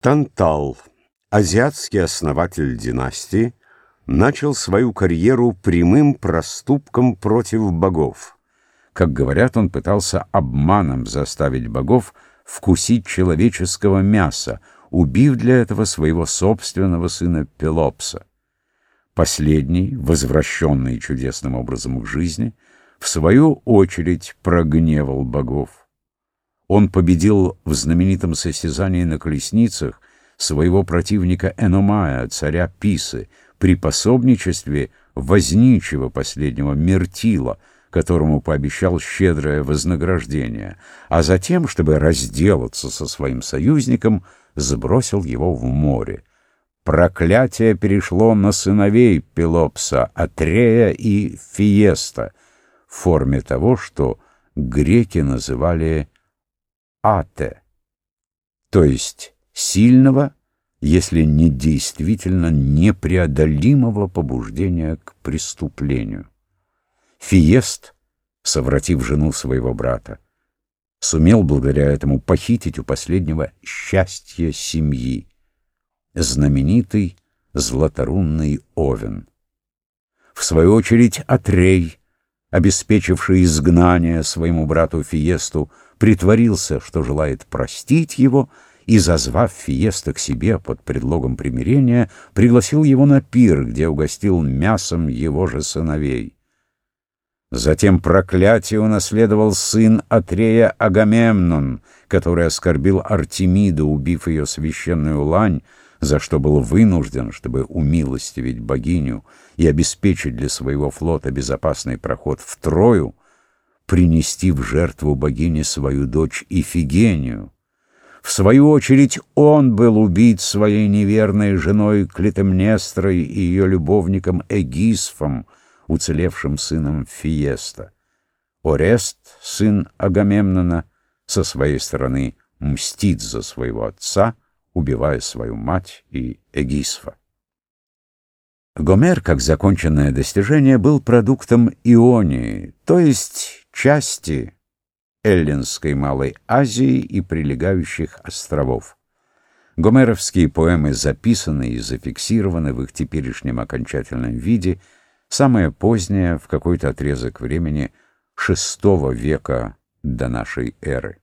Тантал, азиатский основатель династии, начал свою карьеру прямым проступком против богов. Как говорят, он пытался обманом заставить богов вкусить человеческого мяса, убив для этого своего собственного сына Пелопса. Последний, возвращенный чудесным образом к жизни, в свою очередь прогневал богов. Он победил в знаменитом состязании на колесницах своего противника Эномая, царя Писы, при пособничестве возничего последнего Мертила, которому пообещал щедрое вознаграждение, а затем, чтобы разделаться со своим союзником, сбросил его в море. Проклятие перешло на сыновей Пелопса, Атрея и Фиеста, в форме того, что греки называли ате, то есть сильного, если не действительно непреодолимого побуждения к преступлению. Фиест, совратив жену своего брата, сумел благодаря этому похитить у последнего счастье семьи, знаменитый златорунный Овен. В свою очередь Атрей, обеспечивший изгнание своему брату Фиесту, притворился, что желает простить его, и, зазвав Фиеста к себе под предлогом примирения, пригласил его на пир, где угостил мясом его же сыновей. Затем проклятие унаследовал сын Атрея Агамемнон, который оскорбил Артемиду, убив ее священную лань, за что был вынужден, чтобы умилостивить богиню и обеспечить для своего флота безопасный проход в Трою, принести в жертву богине свою дочь Ифигению. В свою очередь он был убит своей неверной женой Клитемнестрой и ее любовником Эгисфом, уцелевшим сыном Фиеста. Орест, сын Агамемнона, со своей стороны мстит за своего отца, убивая свою мать и Эгисфа. Гомер, как законченное достижение, был продуктом Ионии, то есть части Эллинской Малой Азии и прилегающих островов. Гомеровские поэмы записаны и зафиксированы в их теперешнем окончательном виде, самое позднее в какой-то отрезок времени VI века до нашей эры.